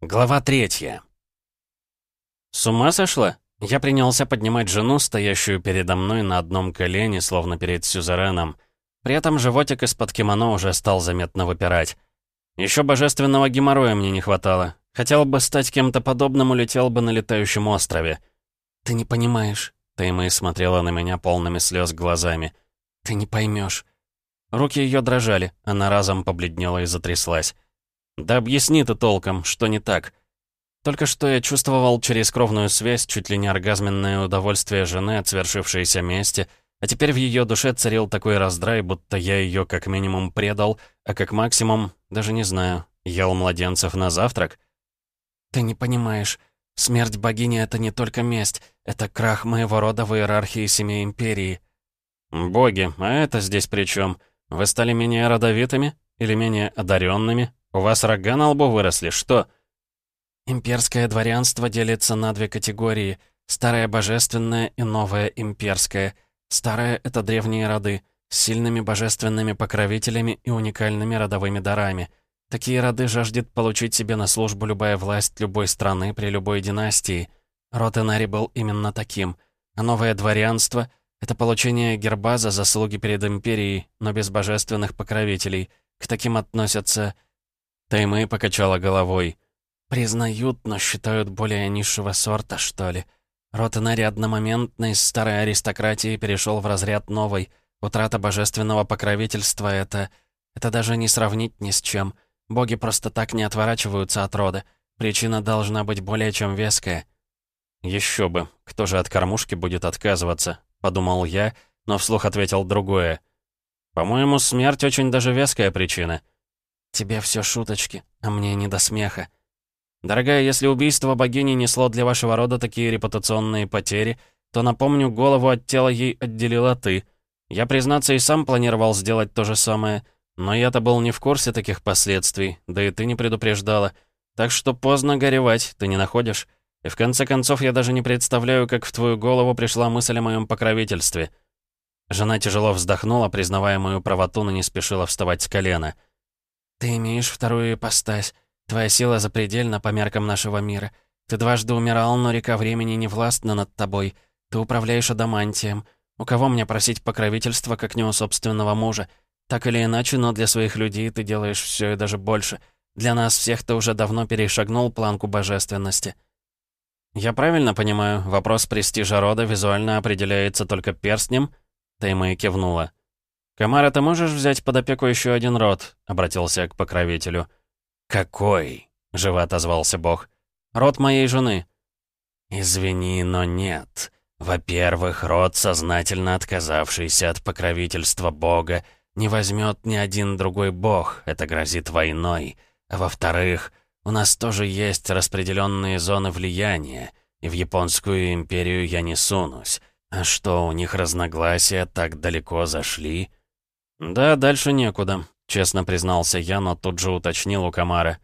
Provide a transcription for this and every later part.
Глава третья. С ума сошла? Я принялся поднимать жену, стоящую передо мной на одном колене, словно перед сюзереном. При этом животик из-под кимоно уже стал заметно выпирать. Еще божественного геморроя мне не хватало. Хотел бы стать кем-то подобным, улетел бы на летающем острове. «Ты не понимаешь», — Таймэй смотрела на меня полными слез глазами. «Ты не поймешь. Руки ее дрожали, она разом побледнела и затряслась. «Да объясни ты толком, что не так?» Только что я чувствовал через кровную связь чуть ли не оргазменное удовольствие жены от свершившейся мести, а теперь в ее душе царил такой раздрай, будто я ее как минимум предал, а как максимум, даже не знаю, ел младенцев на завтрак. «Ты не понимаешь. Смерть богини — это не только месть, это крах моего рода в иерархии семей Империи». «Боги, а это здесь при чем? Вы стали менее родовитыми? Или менее одаренными? У вас рога на лбу выросли, что?» «Имперское дворянство делится на две категории. Старое божественное и новое имперское. Старое — это древние роды, с сильными божественными покровителями и уникальными родовыми дарами. Такие роды жаждет получить себе на службу любая власть любой страны при любой династии. Род Энари был именно таким. А новое дворянство — это получение герба за заслуги перед империей, но без божественных покровителей. К таким относятся Таймэй покачала головой. «Признают, но считают более низшего сорта, что ли. Род Инари одномоментно из старой аристократии перешел в разряд новой. Утрата божественного покровительства — это... Это даже не сравнить ни с чем. Боги просто так не отворачиваются от рода. Причина должна быть более чем веская». «Еще бы. Кто же от кормушки будет отказываться?» — подумал я, но вслух ответил другое. «По-моему, смерть очень даже веская причина». «Тебе все шуточки, а мне не до смеха». «Дорогая, если убийство богини несло для вашего рода такие репутационные потери, то, напомню, голову от тела ей отделила ты. Я, признаться, и сам планировал сделать то же самое, но я-то был не в курсе таких последствий, да и ты не предупреждала. Так что поздно горевать, ты не находишь? И в конце концов, я даже не представляю, как в твою голову пришла мысль о моем покровительстве». Жена тяжело вздохнула, признавая мою правоту, но не спешила вставать с колена — «Ты имеешь вторую ипостась. Твоя сила запредельна по меркам нашего мира. Ты дважды умирал, но река времени не властна над тобой. Ты управляешь адамантием. У кого мне просить покровительства, как не у собственного мужа? Так или иначе, но для своих людей ты делаешь все и даже больше. Для нас всех ты уже давно перешагнул планку божественности». «Я правильно понимаю, вопрос престижа рода визуально определяется только перстнем?» Тайма кивнула. «Камара, ты можешь взять под опеку еще один род?» — обратился к покровителю. «Какой?» — живо отозвался бог. «Род моей жены». «Извини, но нет. Во-первых, род, сознательно отказавшийся от покровительства бога, не возьмет ни один другой бог, это грозит войной. А во-вторых, у нас тоже есть распределенные зоны влияния, и в Японскую империю я не сунусь. А что, у них разногласия так далеко зашли?» «Да, дальше некуда», — честно признался я, но тут же уточнил у Камара.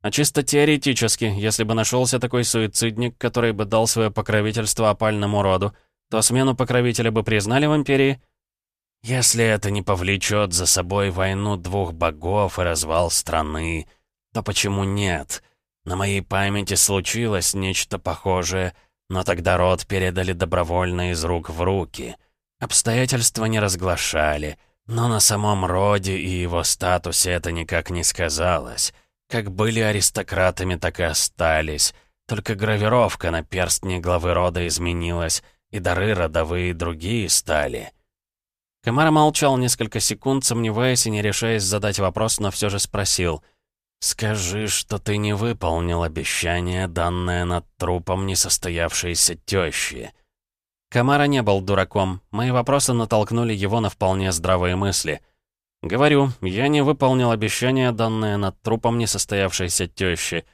«А чисто теоретически, если бы нашелся такой суицидник, который бы дал свое покровительство опальному роду, то смену покровителя бы признали в Империи?» «Если это не повлечет за собой войну двух богов и развал страны, то почему нет? На моей памяти случилось нечто похожее, но тогда род передали добровольно из рук в руки. Обстоятельства не разглашали». Но на самом роде и его статусе это никак не сказалось. Как были аристократами, так и остались. Только гравировка на перстне главы рода изменилась, и дары родовые другие стали. Камара молчал несколько секунд, сомневаясь и не решаясь задать вопрос, но все же спросил. «Скажи, что ты не выполнил обещание, данное над трупом несостоявшейся тещи». Камара не был дураком. Мои вопросы натолкнули его на вполне здравые мысли. Говорю, я не выполнил обещание, данное над трупом несостоявшейся тещи.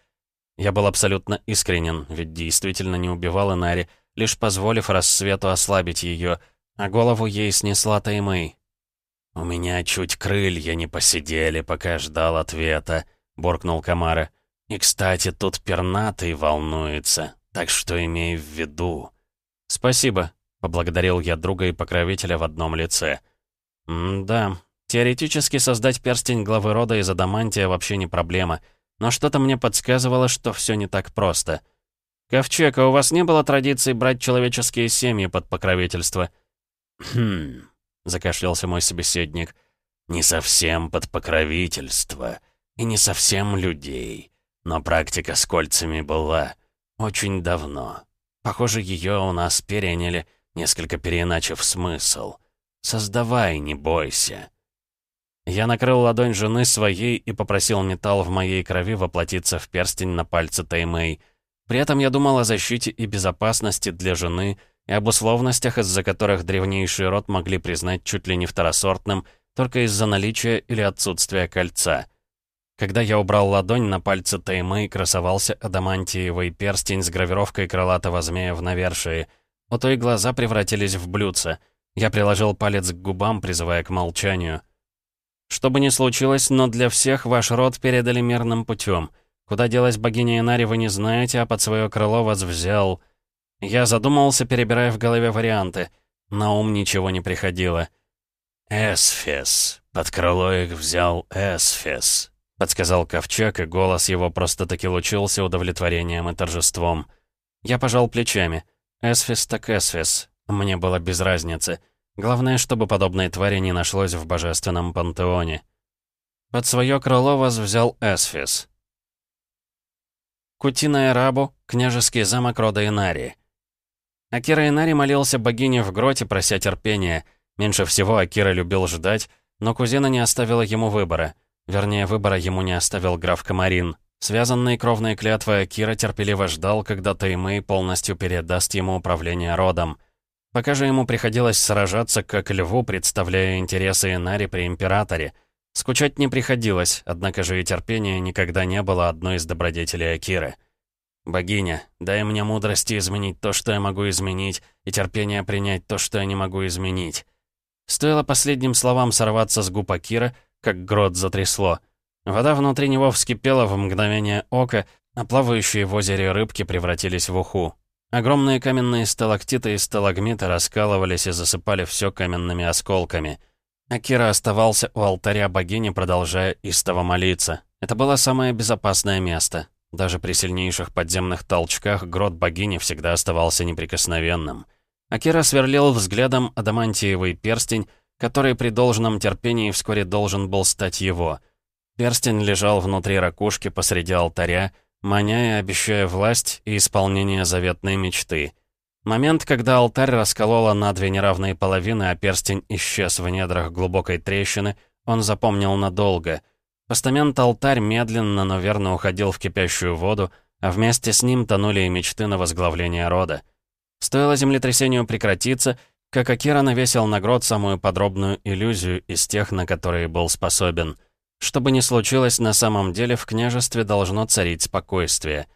Я был абсолютно искренен, ведь действительно не убивал Инари, лишь позволив рассвету ослабить ее, а голову ей снесла Таймэй. «У меня чуть крылья не посидели, пока ждал ответа», — буркнул Камара. «И, кстати, тут пернатый волнуется, так что имей в виду». «Спасибо», — поблагодарил я друга и покровителя в одном лице. «М-да, теоретически создать перстень главы рода из адамантия вообще не проблема, но что-то мне подсказывало, что все не так просто. «Ковчег, а у вас не было традиции брать человеческие семьи под покровительство?» «Хм...» — закашлялся мой собеседник. «Не совсем под покровительство, и не совсем людей, но практика с кольцами была очень давно. Похоже, ее у нас переняли, несколько переиначив смысл. Создавай, не бойся». Я накрыл ладонь жены своей и попросил металл в моей крови воплотиться в перстень на пальце Таймэй. При этом я думал о защите и безопасности для жены и об условностях, из-за которых древнейший род могли признать чуть ли не второсортным, только из-за наличия или отсутствия кольца. Когда я убрал ладонь, на пальце Таймэй красовался адамантиевый перстень с гравировкой крылатого змея в навершии. У той глаза превратились в блюдца. Я приложил палец к губам, призывая к молчанию. Что бы ни случилось, но для всех ваш род передали мирным путем. Куда делась богиня Инари, вы не знаете, а под свое крыло вас взял... Я задумался, перебирая в голове варианты. На ум ничего не приходило. «Эсфес. Под крыло их взял Эсфес», — подсказал Ковчег, и голос его просто-таки лучился удовлетворением и торжеством. Я пожал плечами. Эсфис так Эсфис. Мне было без разницы. Главное, чтобы подобной твари не нашлось в божественном пантеоне. Под свое крыло вас взял Эсфис. Кутина Рабу, княжеский замок рода Инари. Акира Инари молился богине в гроте, прося терпения. Меньше всего Акира любил ждать, но кузина не оставила ему выбора. Вернее, выбора ему не оставил граф Камарин. Связанный кровной клятвой Акира терпеливо ждал, когда Таймэй полностью передаст ему управление родом. Пока же ему приходилось сражаться как льву, представляя интересы Инари при Императоре. Скучать не приходилось, однако же и терпение никогда не было одной из добродетелей Акиры. «Богиня, дай мне мудрости изменить то, что я могу изменить, и терпение принять то, что я не могу изменить». Стоило последним словам сорваться с губ Акира, как грот затрясло. Вода внутри него вскипела в мгновение ока, а плавающие в озере рыбки превратились в уху. Огромные каменные сталактиты и сталагмиты раскалывались и засыпали все каменными осколками. Акира оставался у алтаря богини, продолжая истово молиться. Это было самое безопасное место. Даже при сильнейших подземных толчках грот богини всегда оставался неприкосновенным. Акира сверлил взглядом адамантиевый перстень, который при должном терпении вскоре должен был стать его. Перстень лежал внутри ракушки посреди алтаря, маня и обещая власть и исполнение заветной мечты. Момент, когда алтарь расколола на две неравные половины, а перстень исчез в недрах глубокой трещины, он запомнил надолго. Постамент-алтарь медленно, но верно уходил в кипящую воду, а вместе с ним тонули и мечты на возглавление рода. Стоило землетрясению прекратиться, как Акира навесил на грот самую подробную иллюзию из тех, на которые был способен — что бы ни случилось, на самом деле в княжестве должно царить спокойствие.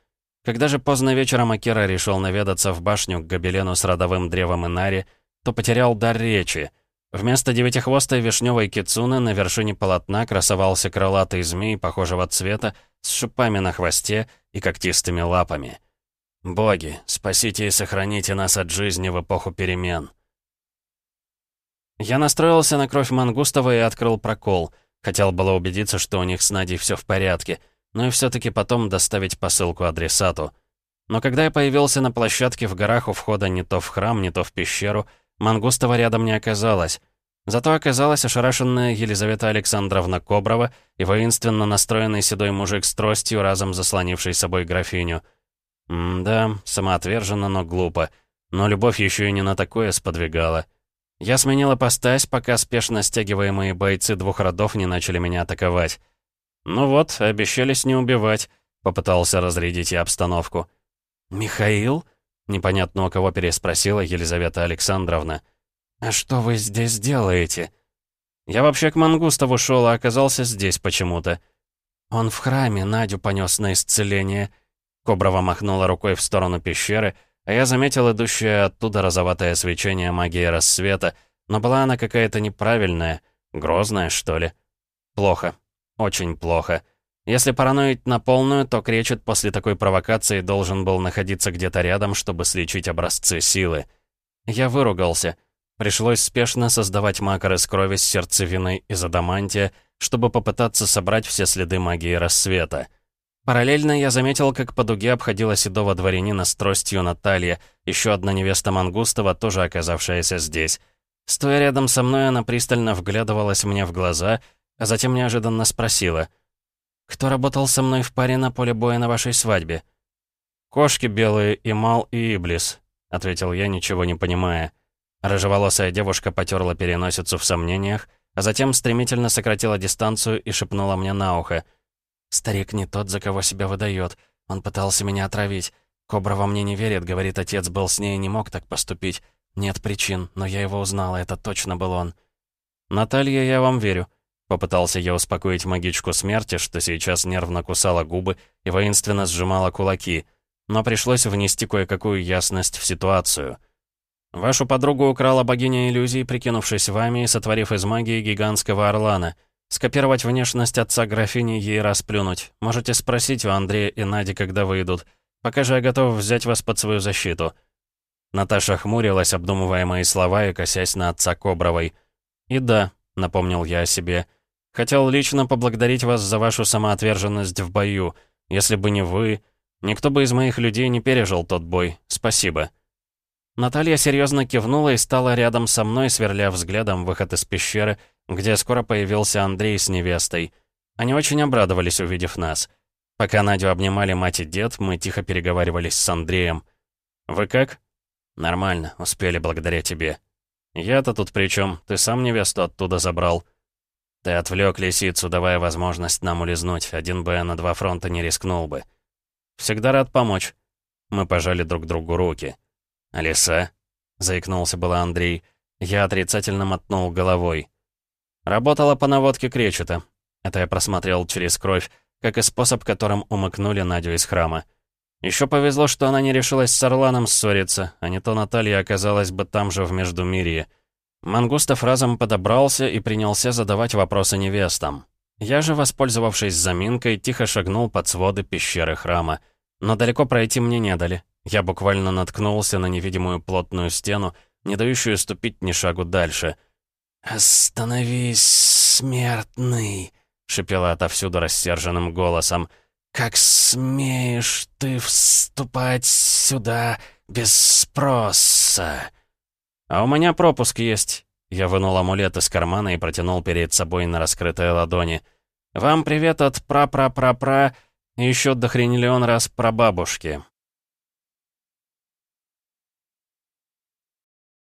Когда же поздно вечером Акира решил наведаться в башню к гобелену с родовым древом Инари, то потерял дар речи. Вместо девятихвостой вишневой кицуны на вершине полотна красовался крылатый змей похожего цвета с шипами на хвосте и когтистыми лапами. «Боги, спасите и сохраните нас от жизни в эпоху перемен». Я настроился на кровь Мангустова и открыл прокол — Хотел было убедиться, что у них с Надей все в порядке, но и все-таки потом доставить посылку адресату. Но когда я появился на площадке в горах у входа не то в храм, не то в пещеру, Мангустова рядом не оказалось. Зато оказалась ошарашенная Елизавета Александровна Коброва и воинственно настроенный седой мужик с тростью, разом заслонивший собой графиню. М-да, самоотверженно, но глупо. Но любовь еще и не на такое сподвигала. Я сменил ипостась, пока спешно стягиваемые бойцы двух родов не начали меня атаковать. «Ну вот, обещались не убивать», — попытался разрядить я обстановку. «Михаил?» — непонятно у кого переспросила Елизавета Александровна. «А что вы здесь делаете?» «Я вообще к Мангустову шел, а оказался здесь почему-то». «Он в храме Надю понес на исцеление». Коброва махнула рукой в сторону пещеры — а я заметил идущее оттуда розоватое свечение магии рассвета, но была она какая-то неправильная, грозная, что ли. Плохо. Очень плохо. Если параноить на полную, то Кречет после такой провокации должен был находиться где-то рядом, чтобы сличить образцы силы. Я выругался. Пришлось спешно создавать макар из крови с сердцевиной из адамантия, чтобы попытаться собрать все следы магии рассвета. Параллельно я заметил, как по дуге обходила седого дворянина с тростью Наталья, еще одна невеста Мангустова, тоже оказавшаяся здесь. Стоя рядом со мной, она пристально вглядывалась мне в глаза, а затем неожиданно спросила. «Кто работал со мной в паре на поле боя на вашей свадьбе?» «Кошки белые, Имал и Иблис», — ответил я, ничего не понимая. Рыжеволосая девушка потерла переносицу в сомнениях, а затем стремительно сократила дистанцию и шепнула мне на ухо. «Старик не тот, за кого себя выдает. Он пытался меня отравить. Кобра во мне не верит, говорит, отец был с ней и не мог так поступить. «Нет причин, но я его узнала, это точно был он». «Наталья, я вам верю». Попытался я успокоить магичку смерти, что сейчас нервно кусала губы и воинственно сжимала кулаки, но пришлось внести кое-какую ясность в ситуацию. «Вашу подругу украла богиня иллюзий, прикинувшись вами и сотворив из магии гигантского орлана. Скопировать внешность отца графини ей расплюнуть. Можете спросить у Андрея и Нади, когда выйдут. Пока же я готов взять вас под свою защиту». Наташа хмурилась, обдумывая мои слова и косясь на отца Кобровой. «И да», — напомнил я о себе, — «хотел лично поблагодарить вас за вашу самоотверженность в бою. Если бы не вы, никто бы из моих людей не пережил тот бой. Спасибо». Наталья серьезно кивнула и стала рядом со мной, сверля взглядом выход из пещеры, где скоро появился Андрей с невестой. Они очень обрадовались, увидев нас. Пока Надю обнимали мать и дед, мы тихо переговаривались с Андреем. «Вы как?» «Нормально, успели благодаря тебе». «Я-то тут при чем? Ты сам невесту оттуда забрал». «Ты отвлек лисицу, давая возможность нам улизнуть. Один бы на два фронта не рискнул бы». «Всегда рад помочь». Мы пожали друг другу руки. «Лиса?» — заикнулся было Андрей. Я отрицательно мотнул головой. Работала по наводке кречета. Это я просмотрел через кровь, как и способ, которым умыкнули Надю из храма. Еще повезло, что она не решилась с Орланом ссориться, а не то Наталья оказалась бы там же в Междумирье. Мангустов разом подобрался и принялся задавать вопросы невестам. Я же, воспользовавшись заминкой, тихо шагнул под своды пещеры храма. Но далеко пройти мне не дали. Я буквально наткнулся на невидимую плотную стену, не дающую ступить ни шагу дальше. «Остановись, смертный!» — шипела отовсюду рассерженным голосом. «Как смеешь ты вступать сюда без спроса?» «А у меня пропуск есть». Я вынул амулет из кармана и протянул перед собой на раскрытой ладони. «Вам привет от пра-пра-пра-пра и еще дохренелион раз прабабушки.